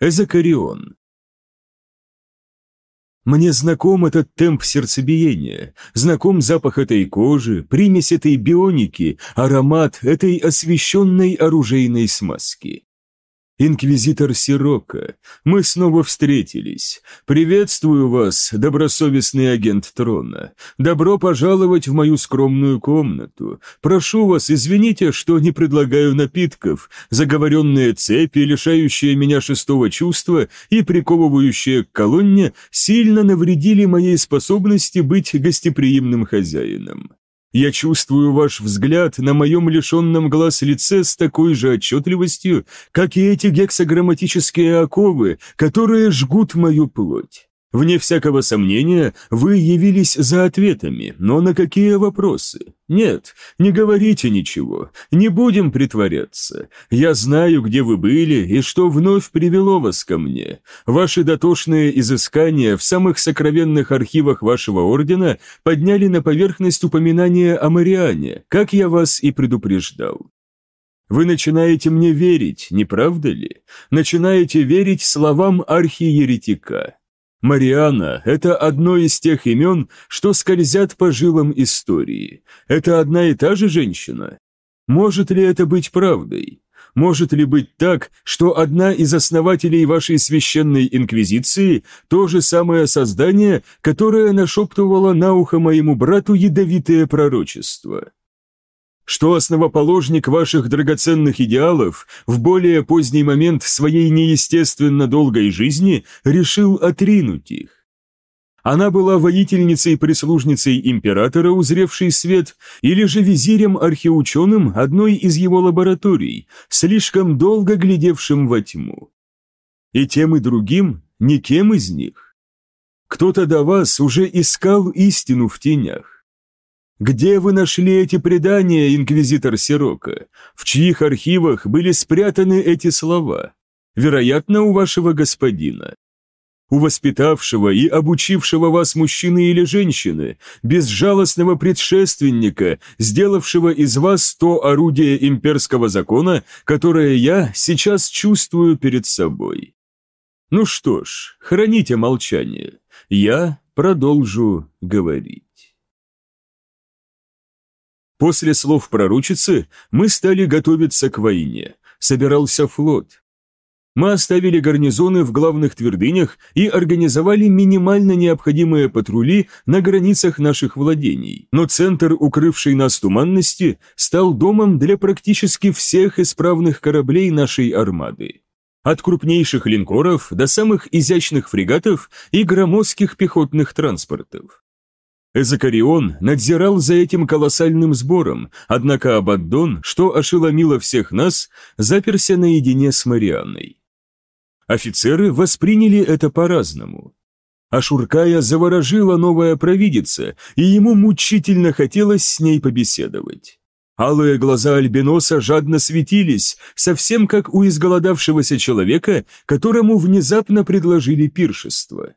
Эзокарион. Мне знаком этот темп сердцебиения, знаком запах этой кожи, примесь этой бионики, аромат этой освещенной оружейной смазки. Инквизитор Сирока, мы снова встретились. Приветствую вас, добросовестный агент трона. Добро пожаловать в мою скромную комнату. Прошу вас, извините, что не предлагаю напитков. Заговоренные цепи, лишающие меня шестого чувства и приковывающие к колонне, сильно навредили моей способности быть гостеприимным хозяином. Я чувствую ваш взгляд на моем лишенном глаз лице с такой же отчетливостью, как и эти гексограмматические оковы, которые жгут мою плоть. Вне всякого сомнения, вы явились за ответами, но на какие вопросы? Нет, не говорите ничего, не будем притворяться. Я знаю, где вы были и что вновь привело вас ко мне. Ваши дотошные изыскания в самых сокровенных архивах вашего ордена подняли на поверхность упоминания о Мариане, как я вас и предупреждал. Вы начинаете мне верить, не правда ли? Начинаете верить словам архиеретика. Мариана – это одно из тех имен, что скользят по жилам истории. Это одна и та же женщина. Может ли это быть правдой? Может ли быть так, что одна из основателей вашей священной инквизиции – то же самое создание, которое нашептывало на ухо моему брату ядовитое пророчество? Что основоположник ваших драгоценных идеалов в более поздний момент своей неестественно долгой жизни решил отринуть их. Она была воительницей-прислужницей императора, узревшей свет, или же визирем-архиученым одной из его лабораторий, слишком долго глядевшим во тьму. И тем и другим никем из них. Кто-то до вас уже искал истину в тенях. Где вы нашли эти предания, инквизитор Сирока? В чьих архивах были спрятаны эти слова? Вероятно, у вашего господина. У воспитавшего и обучившего вас мужчины или женщины, безжалостного предшественника, сделавшего из вас то орудие имперского закона, которое я сейчас чувствую перед собой. Ну что ж, храните молчание. Я продолжу говорить. После слов пророчицы мы стали готовиться к войне. Собирался флот. Мы оставили гарнизоны в главных твердынях и организовали минимально необходимые патрули на границах наших владений, но центр, укрывший нас туманности, стал домом для практически всех исправных кораблей нашей армады. От крупнейших линкоров до самых изящных фрегатов и громоздких пехотных транспортов. Эзокарион надзирал за этим колоссальным сбором, однако Абаддон, что ошеломило всех нас, заперся наедине с Марианной. Офицеры восприняли это по-разному. Ашуркая заворожила новая провидица, и ему мучительно хотелось с ней побеседовать. Алые глаза Альбиноса жадно светились, совсем как у изголодавшегося человека, которому внезапно предложили пиршество.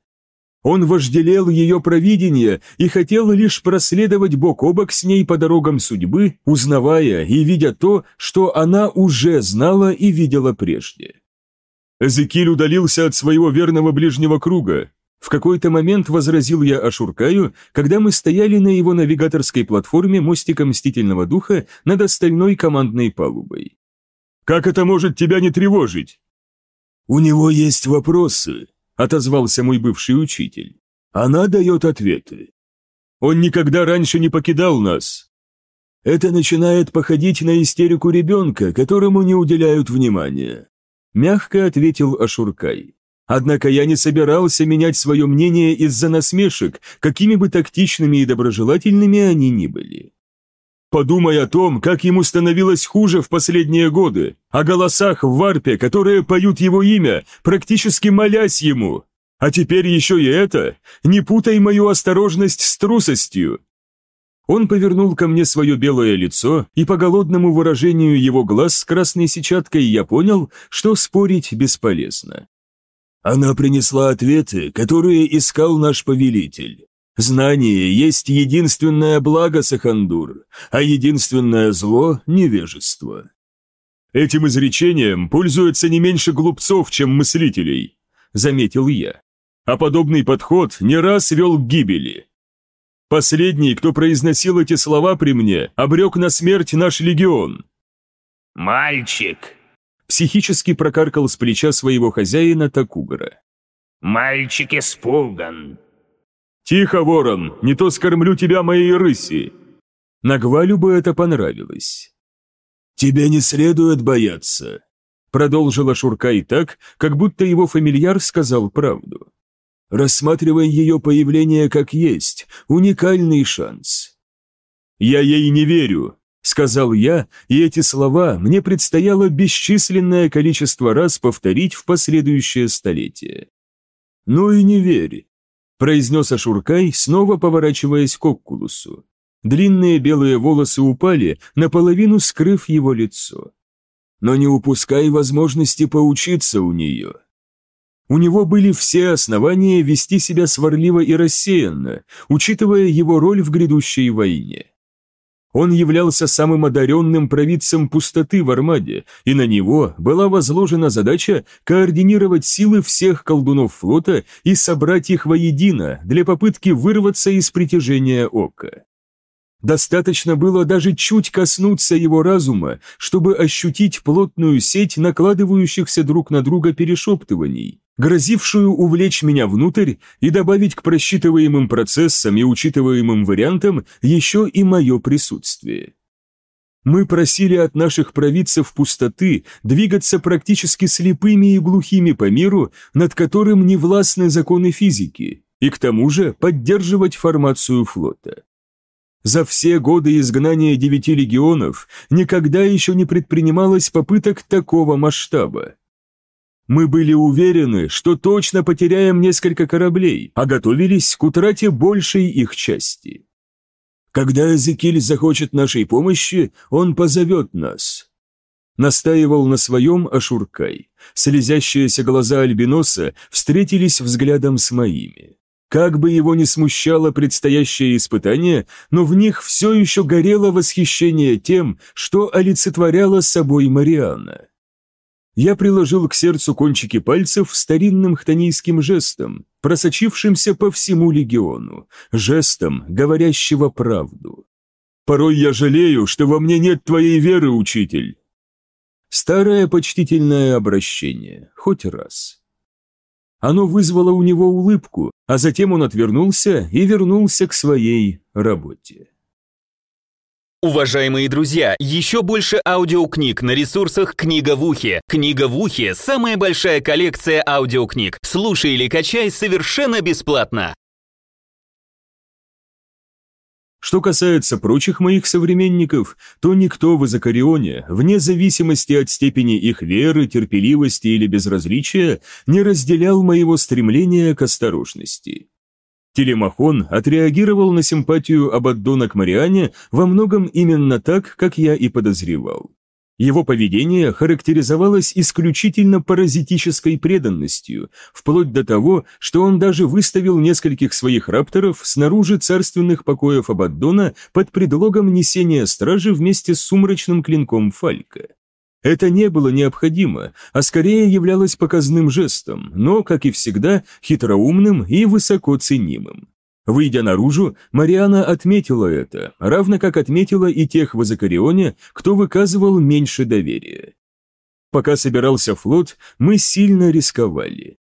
Он вожделел ее провидение и хотел лишь проследовать бок о бок с ней по дорогам судьбы, узнавая и видя то, что она уже знала и видела прежде. Эзекиль удалился от своего верного ближнего круга. В какой-то момент возразил я Ашуркаю, когда мы стояли на его навигаторской платформе мостика Мстительного Духа над остальной командной палубой. «Как это может тебя не тревожить?» «У него есть вопросы», отозвался мой бывший учитель. Она дает ответы. Он никогда раньше не покидал нас. Это начинает походить на истерику ребенка, которому не уделяют внимания. Мягко ответил Ашуркай. Однако я не собирался менять свое мнение из-за насмешек, какими бы тактичными и доброжелательными они ни были. Подумай о том, как ему становилось хуже в последние годы, о голосах в варпе, которые поют его имя, практически молясь ему. А теперь еще и это. Не путай мою осторожность с трусостью. Он повернул ко мне свое белое лицо, и по голодному выражению его глаз с красной сетчаткой я понял, что спорить бесполезно. Она принесла ответы, которые искал наш повелитель. Знание есть единственное благо, Сахандур, а единственное зло – невежество. Этим изречением пользуется не меньше глупцов, чем мыслителей, заметил я. А подобный подход не раз вел к гибели. Последний, кто произносил эти слова при мне, обрек на смерть наш легион. «Мальчик!» Психически прокаркал с плеча своего хозяина Такугара. «Мальчик испуган!» «Тихо, ворон, не то скормлю тебя моей рыси!» Нагвалю бы это понравилось. «Тебе не следует бояться», — продолжила Шуркай так, как будто его фамильяр сказал правду. «Рассматривай ее появление как есть, уникальный шанс». «Я ей не верю», — сказал я, и эти слова мне предстояло бесчисленное количество раз повторить в последующее столетие. «Ну и не верь», — произнес Ашуркай, снова поворачиваясь к Оккулусу. Длинные белые волосы упали, наполовину скрыв его лицо. Но не упускай возможности поучиться у нее. У него были все основания вести себя сварливо и рассеянно, учитывая его роль в грядущей войне. Он являлся самым одаренным провидцем пустоты в Армаде, и на него была возложена задача координировать силы всех колдунов флота и собрать их воедино для попытки вырваться из притяжения ока. Достаточно было даже чуть коснуться его разума, чтобы ощутить плотную сеть накладывающихся друг на друга перешептываний, грозившую увлечь меня внутрь и добавить к просчитываемым процессам и учитываемым вариантам еще и мое присутствие. Мы просили от наших провидцев пустоты двигаться практически слепыми и глухими по миру, над которым не властны законы физики, и к тому же поддерживать формацию флота. За все годы изгнания девяти легионов никогда еще не предпринималось попыток такого масштаба. Мы были уверены, что точно потеряем несколько кораблей, а готовились к утрате большей их части. Когда Эзекиль захочет нашей помощи, он позовет нас. Настаивал на своем Ашуркай. Слезящиеся глаза Альбиноса встретились взглядом с моими. Как бы его ни смущало предстоящее испытание, но в них все еще горело восхищение тем, что олицетворяла собой Марианна. Я приложил к сердцу кончики пальцев старинным хтонийским жестом, просочившимся по всему легиону, жестом, говорящего правду. «Порой я жалею, что во мне нет твоей веры, учитель!» Старое почтительное обращение, хоть раз. Оно вызвало у него улыбку, а затем он отвернулся и вернулся к своей работе. Уважаемые друзья, еще больше аудиокниг на ресурсах «Книга в ухе». «Книга в ухе» — самая большая коллекция аудиокниг. Слушай или качай совершенно бесплатно. Что касается прочих моих современников, то никто в Изакарионе, вне зависимости от степени их веры, терпеливости или безразличия, не разделял моего стремления к осторожности. Телемахон отреагировал на симпатию Абаддона к Мариане во многом именно так, как я и подозревал. Его поведение характеризовалось исключительно паразитической преданностью, вплоть до того, что он даже выставил нескольких своих рапторов снаружи царственных покоев Абаддона под предлогом несения стражи вместе с сумрачным клинком Фалька. Это не было необходимо, а скорее являлось показным жестом, но, как и всегда, хитроумным и высоко ценимым. Выйдя наружу, Мариана отметила это, равно как отметила и тех в Азакарионе, кто выказывал меньше доверия. Пока собирался флот, мы сильно рисковали.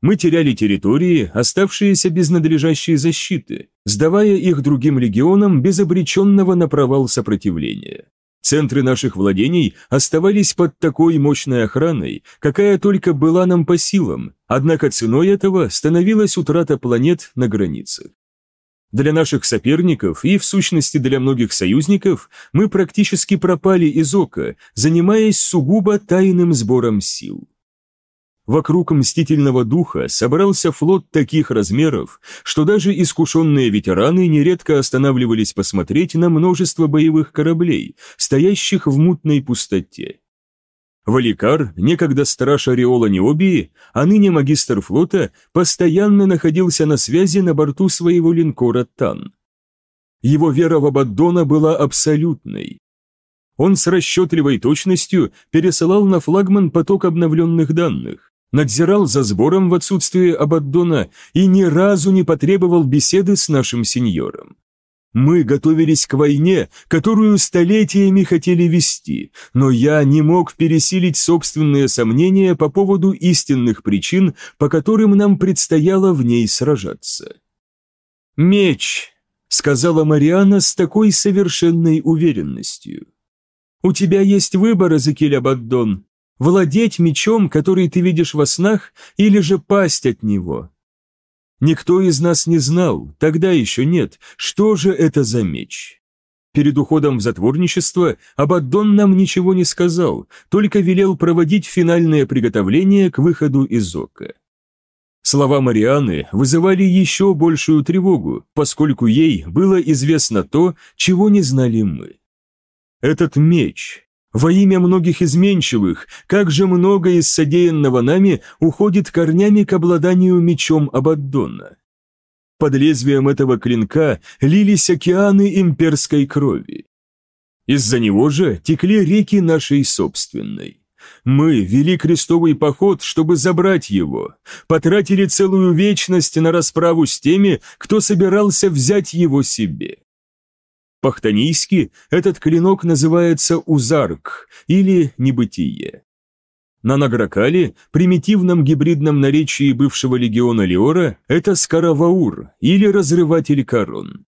Мы теряли территории, оставшиеся без надлежащей защиты, сдавая их другим легионам без обреченного на провал сопротивления. Центры наших владений оставались под такой мощной охраной, какая только была нам по силам, однако ценой этого становилась утрата планет на границах. Для наших соперников и, в сущности, для многих союзников мы практически пропали из ока, занимаясь сугубо тайным сбором сил. Вокруг мстительного духа собрался флот таких размеров, что даже искушенные ветераны нередко останавливались посмотреть на множество боевых кораблей, стоящих в мутной пустоте. Валикар, некогда страж Ореола Необии, а ныне магистр флота, постоянно находился на связи на борту своего линкора Тан. Его вера в Абаддона была абсолютной, Он с расчетливой точностью пересылал на флагман поток обновленных данных, надзирал за сбором в отсутствие Абаддона и ни разу не потребовал беседы с нашим сеньором. Мы готовились к войне, которую столетиями хотели вести, но я не мог пересилить собственные сомнения по поводу истинных причин, по которым нам предстояло в ней сражаться. «Меч», — сказала Мариана с такой совершенной уверенностью. «У тебя есть выбор, Эзекиль Абаддон, владеть мечом, который ты видишь во снах, или же пасть от него. Никто из нас не знал, тогда еще нет, что же это за меч. Перед уходом в затворничество Абаддон нам ничего не сказал, только велел проводить финальное приготовление к выходу из Ока. Слова Марианы вызывали еще большую тревогу, поскольку ей было известно то, чего не знали мы. Этот меч, во имя многих изменчивых, как же много из содеянного нами уходит корнями к обладанию мечом Абаддона. Под лезвием этого клинка лились океаны имперской крови. Из-за него же текли реки нашей собственной. Мы вели крестовый поход, чтобы забрать его, потратили целую вечность на расправу с теми, кто собирался взять его себе. По-хтонийски этот клинок называется узарк или небытие. На Награкале, примитивном гибридном наречии бывшего легиона Леора, это скараваур или разрыватель корон.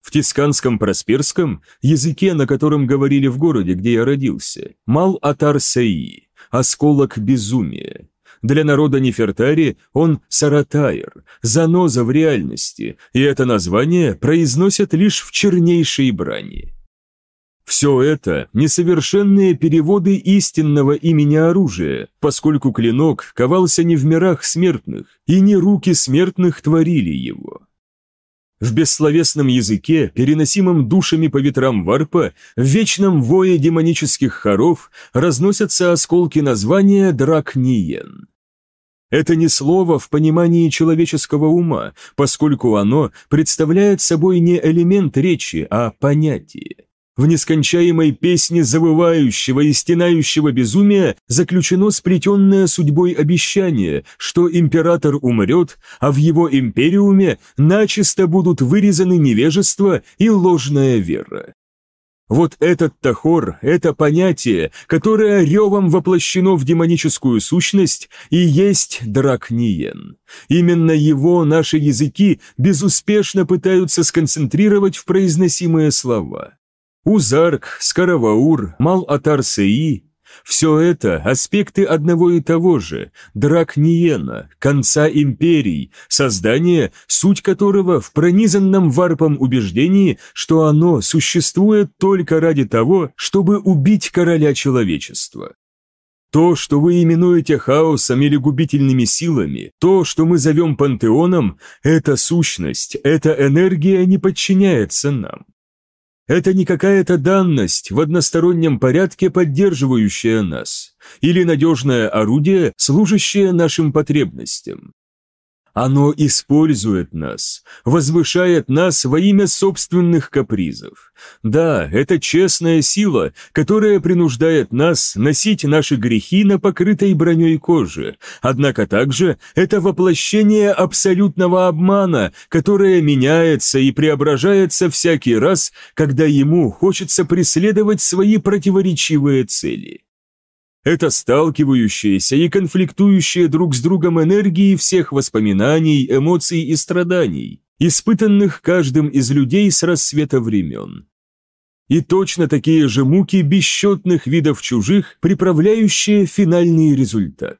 В тисканском просперском, языке, на котором говорили в городе, где я родился, мал атар саи, осколок безумия. Для народа Нефертари он Саратайр, заноза в реальности, и это название произносят лишь в чернейшей брани. Все это – несовершенные переводы истинного имени оружия, поскольку клинок ковался не в мирах смертных, и не руки смертных творили его. В бессловесном языке, переносимом душами по ветрам варпа, в вечном вое демонических хоров разносятся осколки названия Дракниен. Это не слово в понимании человеческого ума, поскольку оно представляет собой не элемент речи, а понятие. В нескончаемой песне завывающего и стенающего безумия заключено сплетенное судьбой обещание, что император умрет, а в его империуме начисто будут вырезаны невежество и ложная вера. Вот этот тахор, это понятие, которое ревом воплощено в демоническую сущность, и есть дракниен. Именно его наши языки безуспешно пытаются сконцентрировать в произносимые слова. Узарк, Скараваур, Мал-Атар-Сеи – все это аспекты одного и того же, Дракниена, конца империй, создания, суть которого в пронизанном варпом убеждении, что оно существует только ради того, чтобы убить короля человечества. То, что вы именуете хаосом или губительными силами, то, что мы зовем пантеоном, это сущность, эта энергия не подчиняется нам. Это не какая-то данность в одностороннем порядке, поддерживающая нас, или надежное орудие, служащее нашим потребностям. Оно использует нас, возвышает нас во имя собственных капризов. Да, это честная сила, которая принуждает нас носить наши грехи на покрытой броней кожи, однако также это воплощение абсолютного обмана, которое меняется и преображается всякий раз, когда ему хочется преследовать свои противоречивые цели. Это сталкивающиеся и конфликтующие друг с другом энергии всех воспоминаний, эмоций и страданий, испытанных каждым из людей с рассвета времен. И точно такие же муки бесчетных видов чужих, приправляющие финальный результат.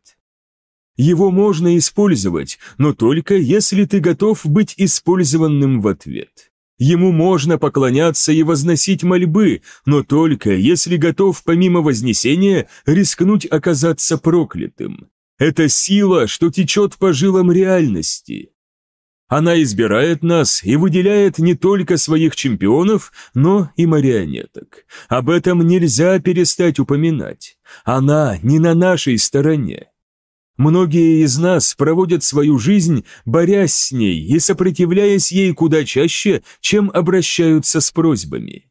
Его можно использовать, но только если ты готов быть использованным в ответ. Ему можно поклоняться и возносить мольбы, но только если готов помимо вознесения рискнуть оказаться проклятым. Это сила, что течет по жилам реальности. Она избирает нас и выделяет не только своих чемпионов, но и марионеток. Об этом нельзя перестать упоминать. Она не на нашей стороне. Многие из нас проводят свою жизнь, борясь с ней и сопротивляясь ей куда чаще, чем обращаются с просьбами.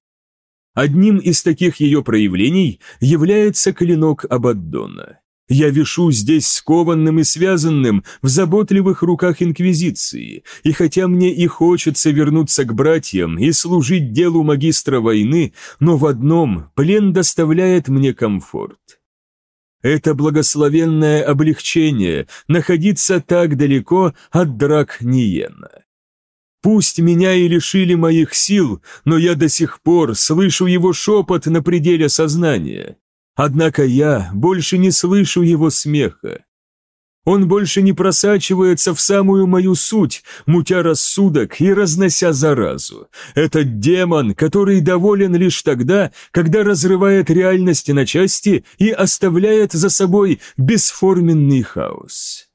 Одним из таких ее проявлений является клинок Абаддона. Я вишу здесь скованным и связанным в заботливых руках Инквизиции, и хотя мне и хочется вернуться к братьям и служить делу магистра войны, но в одном плен доставляет мне комфорт. Это благословенное облегчение находиться так далеко от драк Ниена. Пусть меня и лишили моих сил, но я до сих пор слышу его шепот на пределе сознания. Однако я больше не слышу его смеха. Он больше не просачивается в самую мою суть, мутя рассудок и разнося заразу. Этот демон, который доволен лишь тогда, когда разрывает реальность на части и оставляет за собой бесформенный хаос.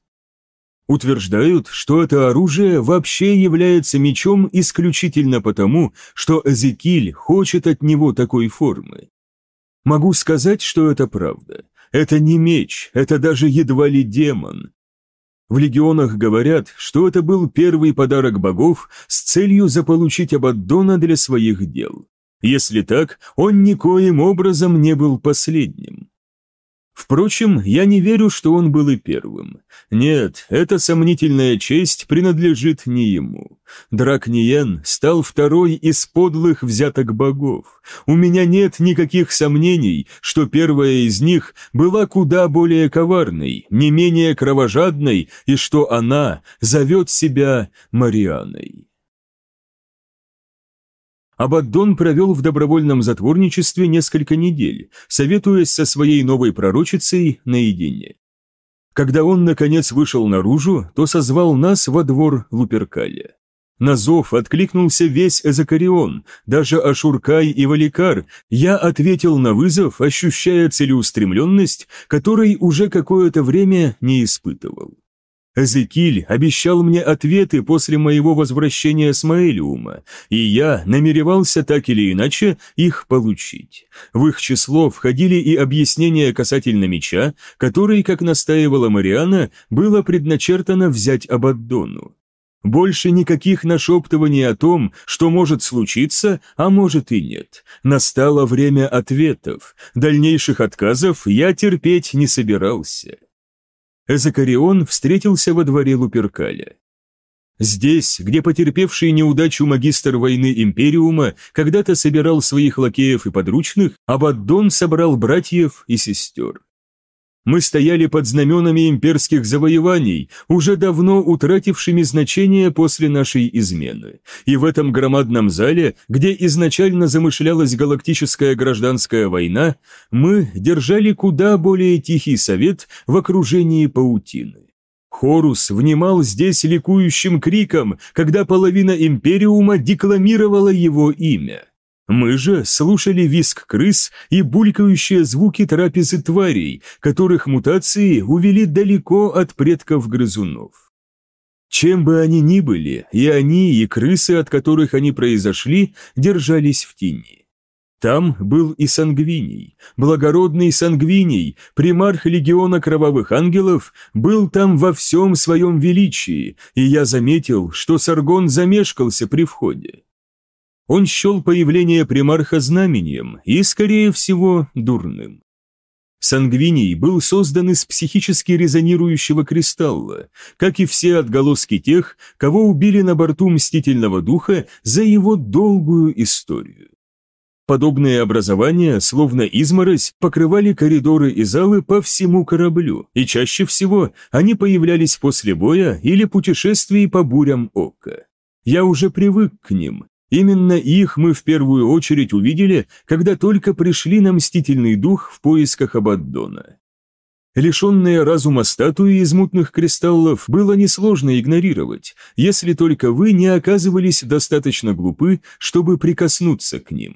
Утверждают, что это оружие вообще является мечом исключительно потому, что Эзекиль хочет от него такой формы. Могу сказать, что это правда. Это не меч, это даже едва ли демон. В легионах говорят, что это был первый подарок богов с целью заполучить Абаддона для своих дел. Если так, он никоим образом не был последним. Впрочем, я не верю, что он был и первым. Нет, эта сомнительная честь принадлежит не ему. Дракниен стал второй из подлых взяток богов. У меня нет никаких сомнений, что первая из них была куда более коварной, не менее кровожадной, и что она зовет себя Марианой. Абаддон провел в добровольном затворничестве несколько недель, советуясь со своей новой пророчицей наедине. Когда он, наконец, вышел наружу, то созвал нас во двор Луперкаля. На зов откликнулся весь Эзокарион, даже Ашуркай и Валикар. Я ответил на вызов, ощущая целеустремленность, которой уже какое-то время не испытывал. Эзекиль обещал мне ответы после моего возвращения с Маэлиума, и я намеревался так или иначе их получить. В их число входили и объяснения касательно меча, который, как настаивала Мариана, было предначертано взять Абаддону. Больше никаких нашептываний о том, что может случиться, а может и нет. Настало время ответов. Дальнейших отказов я терпеть не собирался. Эзокарион встретился во дворе Луперкаля. Здесь, где потерпевший неудачу магистр войны Империума когда-то собирал своих лакеев и подручных, Абаддон собрал братьев и сестер. Мы стояли под знаменами имперских завоеваний, уже давно утратившими значение после нашей измены. И в этом громадном зале, где изначально замышлялась галактическая гражданская война, мы держали куда более тихий совет в окружении паутины. Хорус внимал здесь ликующим криком, когда половина Империума декламировала его имя. Мы же слушали виск крыс и булькающие звуки трапезы тварей, которых мутации увели далеко от предков грызунов. Чем бы они ни были, и они, и крысы, от которых они произошли, держались в тени. Там был и Сангвиний, благородный Сангвиний, примарх легиона кровавых ангелов, был там во всем своем величии, и я заметил, что Саргон замешкался при входе. Он счел появление примарха знамением и, скорее всего, дурным. Сангвиний был создан из психически резонирующего кристалла, как и все отголоски тех, кого убили на борту Мстительного Духа за его долгую историю. Подобные образования, словно изморозь, покрывали коридоры и залы по всему кораблю, и чаще всего они появлялись после боя или путешествий по бурям ока. Я уже привык к ним, Именно их мы в первую очередь увидели, когда только пришли на мстительный дух в поисках Абаддона. Лишенные разума статуи из мутных кристаллов было несложно игнорировать, если только вы не оказывались достаточно глупы, чтобы прикоснуться к ним.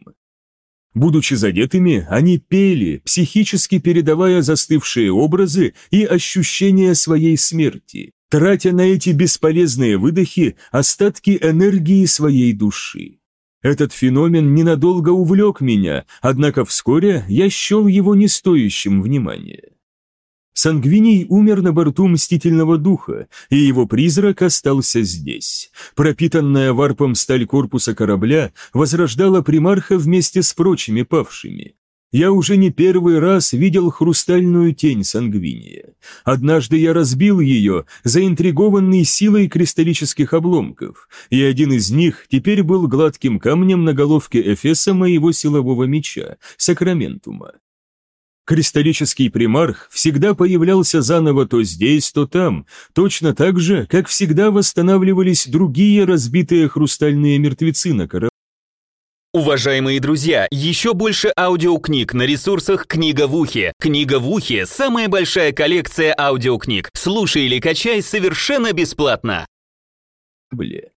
Будучи задетыми, они пели, психически передавая застывшие образы и ощущения своей смерти, тратя на эти бесполезные выдохи остатки энергии своей души. Этот феномен ненадолго увлек меня, однако вскоре я счел его не стоящим внимания. Сангвиний умер на борту Мстительного Духа, и его призрак остался здесь. Пропитанная варпом сталь корпуса корабля возрождала примарха вместе с прочими павшими. Я уже не первый раз видел хрустальную тень Сангвиния. Однажды я разбил ее, заинтригованный силой кристаллических обломков, и один из них теперь был гладким камнем на головке Эфеса моего силового меча, Сакраментума. Кристаллический примарх всегда появлялся заново то здесь, то там, точно так же, как всегда восстанавливались другие разбитые хрустальные мертвецы на корабле. Уважаемые друзья, еще больше аудиокниг на ресурсах «Книга в ухе». «Книга в ухе» — самая большая коллекция аудиокниг. Слушай или качай совершенно бесплатно. Бля.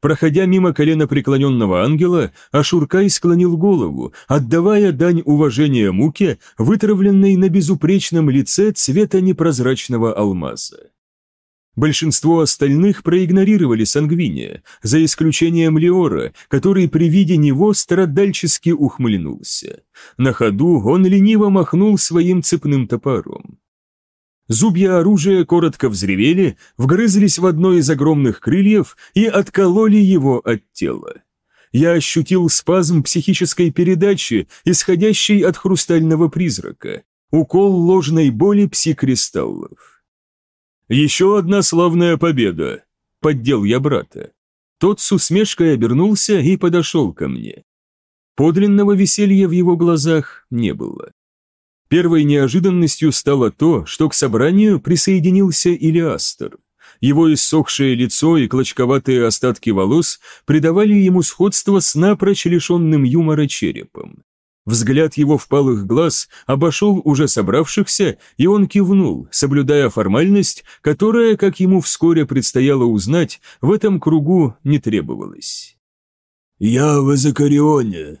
Проходя мимо колена преклоненного ангела, Ашуркай склонил голову, отдавая дань уважения муке, вытравленной на безупречном лице цвета непрозрачного алмаза. Большинство остальных проигнорировали Сангвиния, за исключением Леора, который при виде него страдальчески ухмыльнулся. На ходу он лениво махнул своим цепным топором. Зубья оружия коротко взревели, вгрызлись в одно из огромных крыльев и откололи его от тела. Я ощутил спазм психической передачи, исходящей от хрустального призрака, укол ложной боли пси-кристаллов. «Еще одна славная победа!» — поддел я брата. Тот с усмешкой обернулся и подошел ко мне. Подлинного веселья в его глазах не было. Первой неожиданностью стало то, что к собранию присоединился Илиастер. Его иссохшее лицо и клочковатые остатки волос придавали ему сходство с напрочь лишенным юмора черепом. Взгляд его впалых глаз обошел уже собравшихся, и он кивнул, соблюдая формальность, которая, как ему вскоре предстояло узнать, в этом кругу не требовалась. «Я в Эзокарионе»,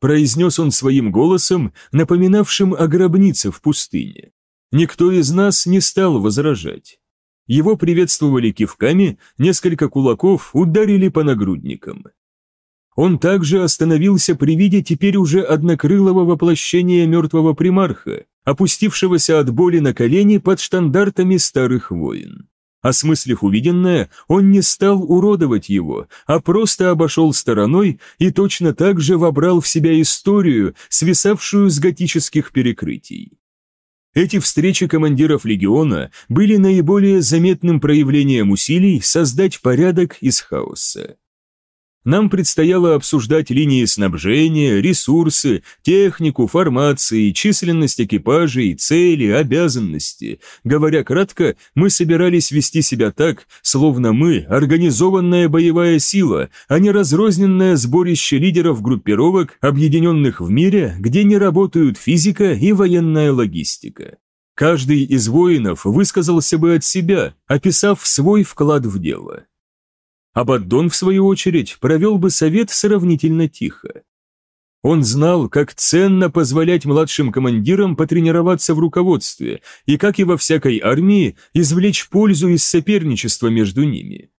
произнес он своим голосом, напоминавшим о гробнице в пустыне. Никто из нас не стал возражать. Его приветствовали кивками, несколько кулаков ударили по нагрудникам. Он также остановился при виде теперь уже однокрылого воплощения мертвого примарха, опустившегося от боли на колени под штандартами старых воин. Осмыслив увиденное, он не стал уродовать его, а просто обошел стороной и точно так же вобрал в себя историю, свисавшую с готических перекрытий. Эти встречи командиров легиона были наиболее заметным проявлением усилий создать порядок из хаоса. Нам предстояло обсуждать линии снабжения, ресурсы, технику, формации, численность экипажей, цели, обязанности. Говоря кратко, мы собирались вести себя так, словно мы – организованная боевая сила, а не разрозненное сборище лидеров группировок, объединенных в мире, где не работают физика и военная логистика. Каждый из воинов высказался бы от себя, описав свой вклад в дело. Абаддон, в свою очередь, провел бы совет сравнительно тихо. Он знал, как ценно позволять младшим командирам потренироваться в руководстве и, как и во всякой армии, извлечь пользу из соперничества между ними.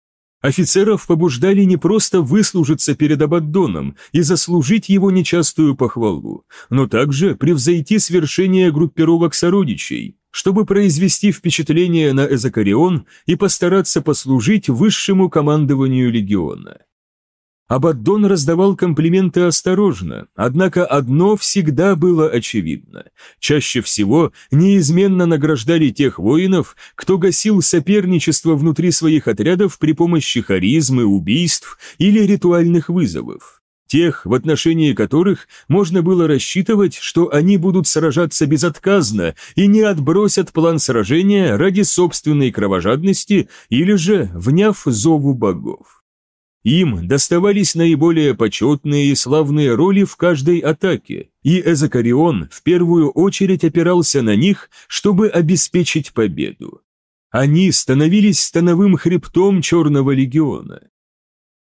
Офицеров побуждали не просто выслужиться перед Абаддоном и заслужить его нечастую похвалу, но также превзойти свершение группировок сородичей, чтобы произвести впечатление на Эзокарион и постараться послужить высшему командованию легиона. Абаддон раздавал комплименты осторожно, однако одно всегда было очевидно. Чаще всего неизменно награждали тех воинов, кто гасил соперничество внутри своих отрядов при помощи харизмы, убийств или ритуальных вызовов. Тех, в отношении которых можно было рассчитывать, что они будут сражаться безотказно и не отбросят план сражения ради собственной кровожадности или же вняв зову богов. Им доставались наиболее почетные и славные роли в каждой атаке, и Эзокарион в первую очередь опирался на них, чтобы обеспечить победу. Они становились становым хребтом Черного легиона.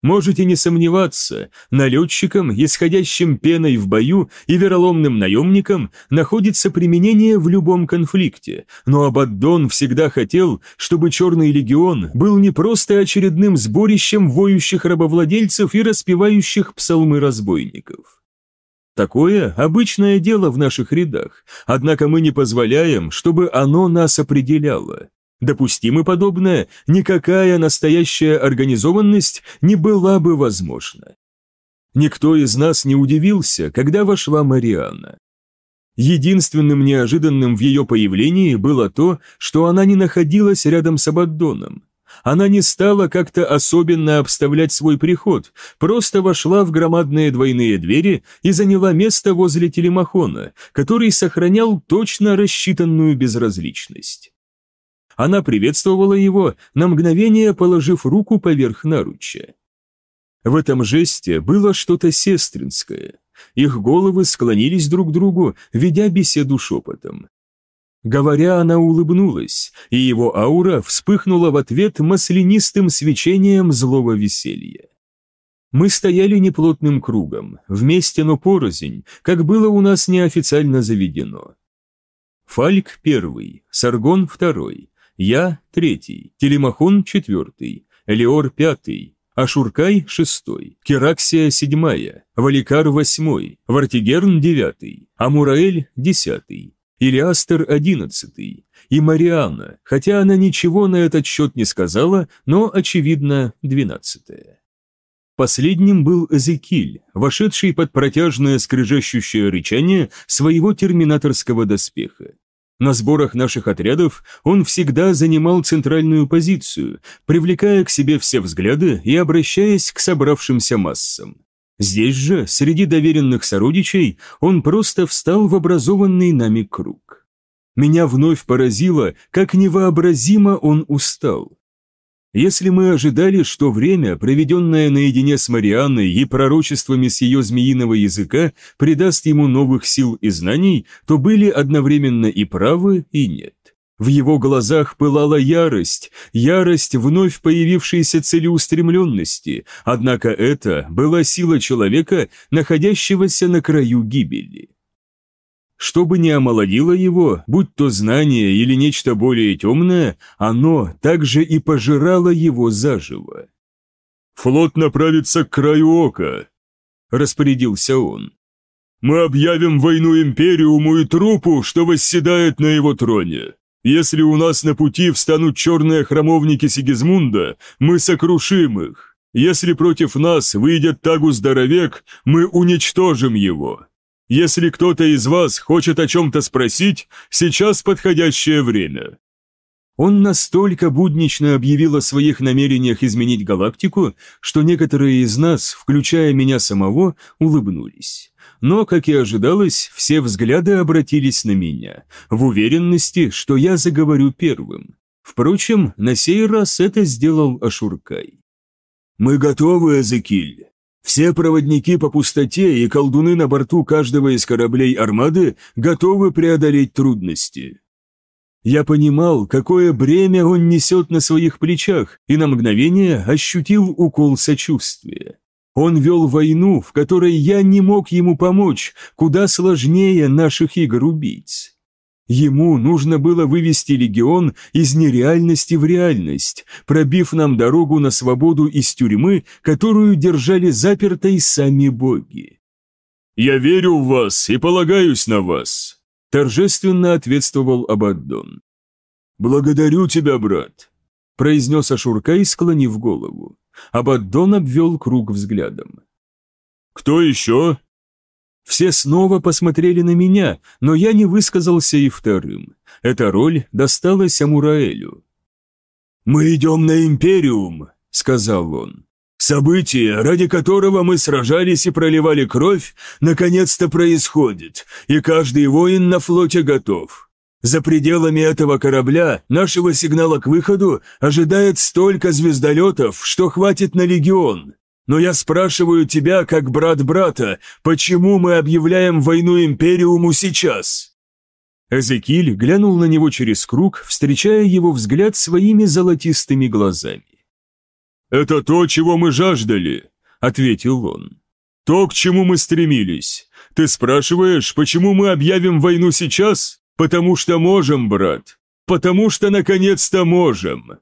Можете не сомневаться, налетчикам, исходящим пеной в бою и вероломным наемникам находится применение в любом конфликте, но Абаддон всегда хотел, чтобы Черный легион был не просто очередным сборищем воющих рабовладельцев и распевающих псалмы разбойников. Такое обычное дело в наших рядах, однако мы не позволяем, чтобы оно нас определяло. Допустимо подобное, никакая настоящая организованность не была бы возможна. Никто из нас не удивился, когда вошла Марианна. Единственным неожиданным в ее появлении было то, что она не находилась рядом с Абаддоном. Она не стала как-то особенно обставлять свой приход, просто вошла в громадные двойные двери и заняла место возле телемахона, который сохранял точно рассчитанную безразличность. Она приветствовала его, на мгновение положив руку поверх наруча. В этом жесте было что-то сестринское. Их головы склонились друг к другу, ведя беседу шепотом. Говоря, она улыбнулась, и его аура вспыхнула в ответ маслянистым свечением злого веселья. Мы стояли неплотным кругом, вместе, но порознь, как было у нас неофициально заведено. Фальк первый, Саргон второй, я третий, Телемахон четвертый, Элиор пятый, Ашуркай шестой, Кераксия седьмая, Валикар восьмой, Вартигерн девятый, Амураэль десятый, Илиастер одиннадцатый и Марианна, хотя она ничего на этот счет не сказала, но, очевидно, двенадцатая. Последним был Эзекиль, вошедший под протяжное скрежещущее рычание своего терминаторского доспеха. На сборах наших отрядов он всегда занимал центральную позицию, привлекая к себе все взгляды и обращаясь к собравшимся массам. Здесь же, среди доверенных сородичей, он просто встал в образованный нами круг. Меня вновь поразило, как невообразимо он устал. Если мы ожидали, что время, проведенное наедине с Марианной и пророчествами с ее змеиного языка, придаст ему новых сил и знаний, то были одновременно и правы, и нет. В его глазах пылала ярость, ярость вновь появившейся целеустремленности, однако это была сила человека, находящегося на краю гибели. Что бы ни омолодило его, будь то знание или нечто более темное, оно также и пожирало его заживо. «Флот направится к краю ока», — распорядился он. «Мы объявим войну Империуму и трупу, что восседает на его троне. Если у нас на пути встанут черные храмовники Сигизмунда, мы сокрушим их. Если против нас выйдет Тагус-Здоровек, мы уничтожим его. Если кто-то из вас хочет о чем-то спросить, сейчас подходящее время». Он настолько буднично объявил о своих намерениях изменить галактику, что некоторые из нас, включая меня самого, улыбнулись но, как и ожидалось, все взгляды обратились на меня, в уверенности, что я заговорю первым. Впрочем, на сей раз это сделал Ашуркай. «Мы готовы, Эзекиль. Все проводники по пустоте и колдуны на борту каждого из кораблей армады готовы преодолеть трудности». Я понимал, какое бремя он несет на своих плечах, и на мгновение ощутил укол сочувствия. Он вел войну, в которой я не мог ему помочь, куда сложнее наших игр убийц. Ему нужно было вывести легион из нереальности в реальность, пробив нам дорогу на свободу из тюрьмы, которую держали запертой сами боги. «Я верю в вас и полагаюсь на вас», – торжественно ответствовал Абаддон. «Благодарю тебя, брат», – произнес Ашуркай, склонив голову. Абаддон обвел круг взглядом. «Кто еще?» Все снова посмотрели на меня, но я не высказался и вторым. Эта роль досталась Амураэлю. «Мы идем на Империум», — сказал он. «Событие, ради которого мы сражались и проливали кровь, наконец-то происходит, и каждый воин на флоте готов. За пределами этого корабля нашего сигнала к выходу ожидает столько звездолетов, что хватит на легион. Но я спрашиваю тебя, как брат брата, почему мы объявляем войну Империуму сейчас?» Эзекиль глянул на него через круг, встречая его взгляд своими золотистыми глазами. «Это то, чего мы жаждали», — ответил он. «То, к чему мы стремились. Ты спрашиваешь, почему мы объявим войну сейчас?» «Потому что можем, брат. Потому что наконец-то можем».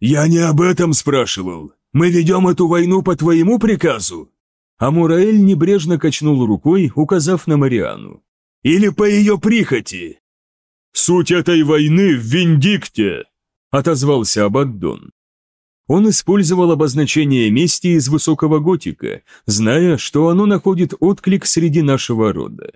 «Я не об этом спрашивал. Мы ведем эту войну по твоему приказу?» Амураэль небрежно качнул рукой, указав на Мариану. «Или по ее прихоти!» «Суть этой войны в Виндикте!» — отозвался Абаддон. Он использовал обозначение мести из высокого готика, зная, что оно находит отклик среди нашего рода.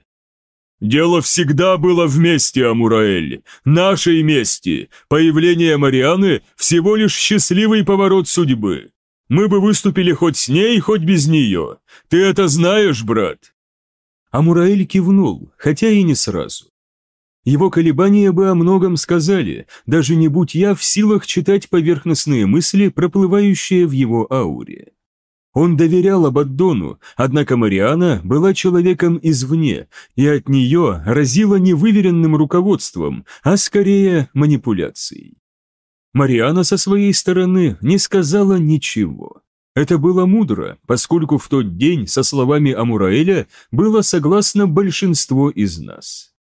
«Дело всегда было вместе, Амураэль, нашей мести. Появление Марианы – всего лишь счастливый поворот судьбы. Мы бы выступили хоть с ней, хоть без нее. Ты это знаешь, брат?» Амураэль кивнул, хотя и не сразу. Его колебания бы о многом сказали, даже не будь я в силах читать поверхностные мысли, проплывающие в его ауре. Он доверял Абаддону, однако Мариана была человеком извне, и от нее разило не выверенным руководством, а скорее манипуляцией. Мариана со своей стороны не сказала ничего. Это было мудро, поскольку в тот день со словами Амураэля было согласно большинство из нас.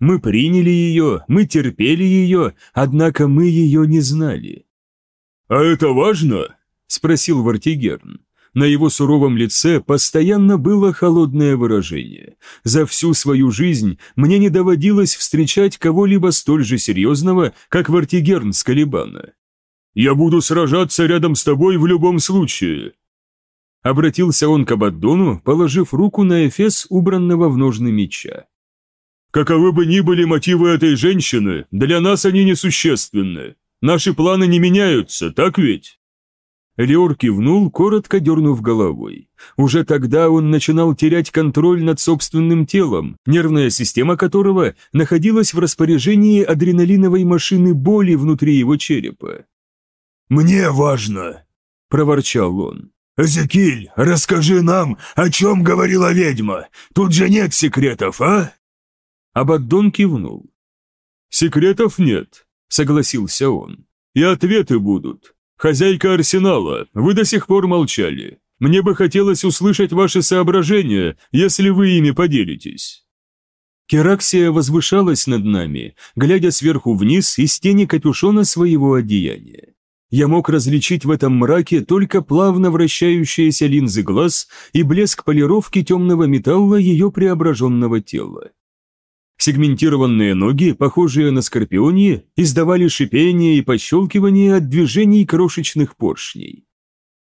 Мы приняли ее, мы терпели ее, однако мы ее не знали. «А это важно?» – спросил Вартигерн. На его суровом лице постоянно было холодное выражение. За всю свою жизнь мне не доводилось встречать кого-либо столь же серьезного, как Вартигерн с Калибана. «Я буду сражаться рядом с тобой в любом случае», Обратился он к Абаддону, положив руку на эфес убранного в ножны меча. Каковы бы ни были мотивы этой женщины, для нас они несущественны. Наши планы не меняются, так ведь?» Леор кивнул, коротко дернув головой. Уже тогда он начинал терять контроль над собственным телом, нервная система которого находилась в распоряжении адреналиновой машины боли внутри его черепа. «Мне важно», — проворчал он. «Эзекиль, расскажи нам, о чем говорила ведьма. Тут же нет секретов, а?» Абаддон кивнул. «Секретов нет», — согласился он. «И ответы будут. Хозяйка арсенала, вы до сих пор молчали. Мне бы хотелось услышать ваши соображения, если вы ими поделитесь». Кераксия возвышалась над нами, глядя сверху вниз из тени капюшона своего одеяния. Я мог различить в этом мраке только плавно вращающиеся линзы глаз и блеск полировки темного металла ее преображенного тела. Сегментированные ноги, похожие на скорпиони, издавали шипение и пощелкивание от движений крошечных поршней.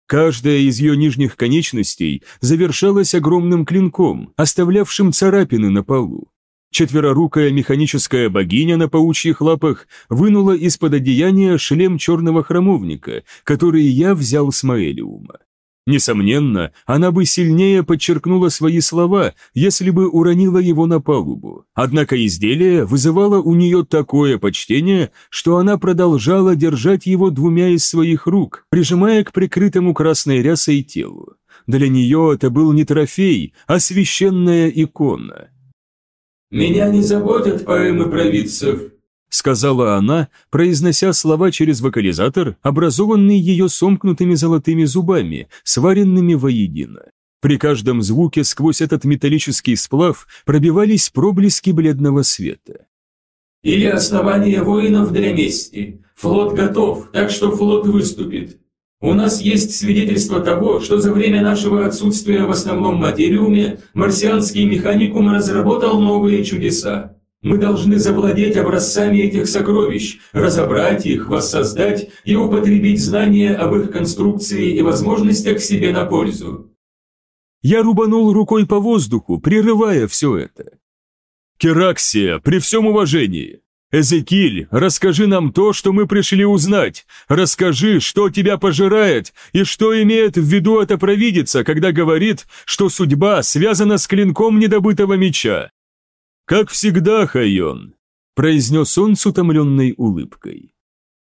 Каждая из ее нижних конечностей завершалась огромным клинком, оставлявшим царапины на полу. Четверорукая механическая богиня на паучьих лапах вынула из-под одеяния шлем черного храмовника, который я взял с Маэлиума. Несомненно, она бы сильнее подчеркнула свои слова, если бы уронила его на палубу. Однако изделие вызывало у нее такое почтение, что она продолжала держать его двумя из своих рук, прижимая к прикрытому красной рясой телу. Для нее это был не трофей, а священная икона. «Меня не заботят поэмы провидцев», — сказала она, произнося слова через вокализатор, образованный ее сомкнутыми золотыми зубами, сваренными воедино. При каждом звуке сквозь этот металлический сплав пробивались проблески бледного света. «Или основание воинов для мести. Флот готов, так что флот выступит. У нас есть свидетельство того, что за время нашего отсутствия в основном материуме марсианский механикум разработал новые чудеса. Мы должны завладеть образцами этих сокровищ, разобрать их, воссоздать и употребить знания об их конструкции и возможностях себе на пользу. Я рубанул рукой по воздуху, прерывая все это. Кераксия, при всем уважении. Эзекиль, расскажи нам то, что мы пришли узнать. Расскажи, что тебя пожирает и что имеет в виду эта провидица, когда говорит, что судьба связана с клинком недобытого меча. «Как всегда, Хайон», – произнес он с утомленной улыбкой.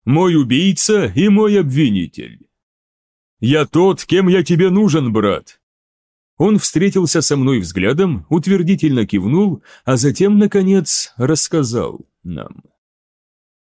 «Мой убийца и мой обвинитель. Я тот, кем я тебе нужен, брат». Он встретился со мной взглядом, утвердительно кивнул, а затем, наконец, рассказал нам.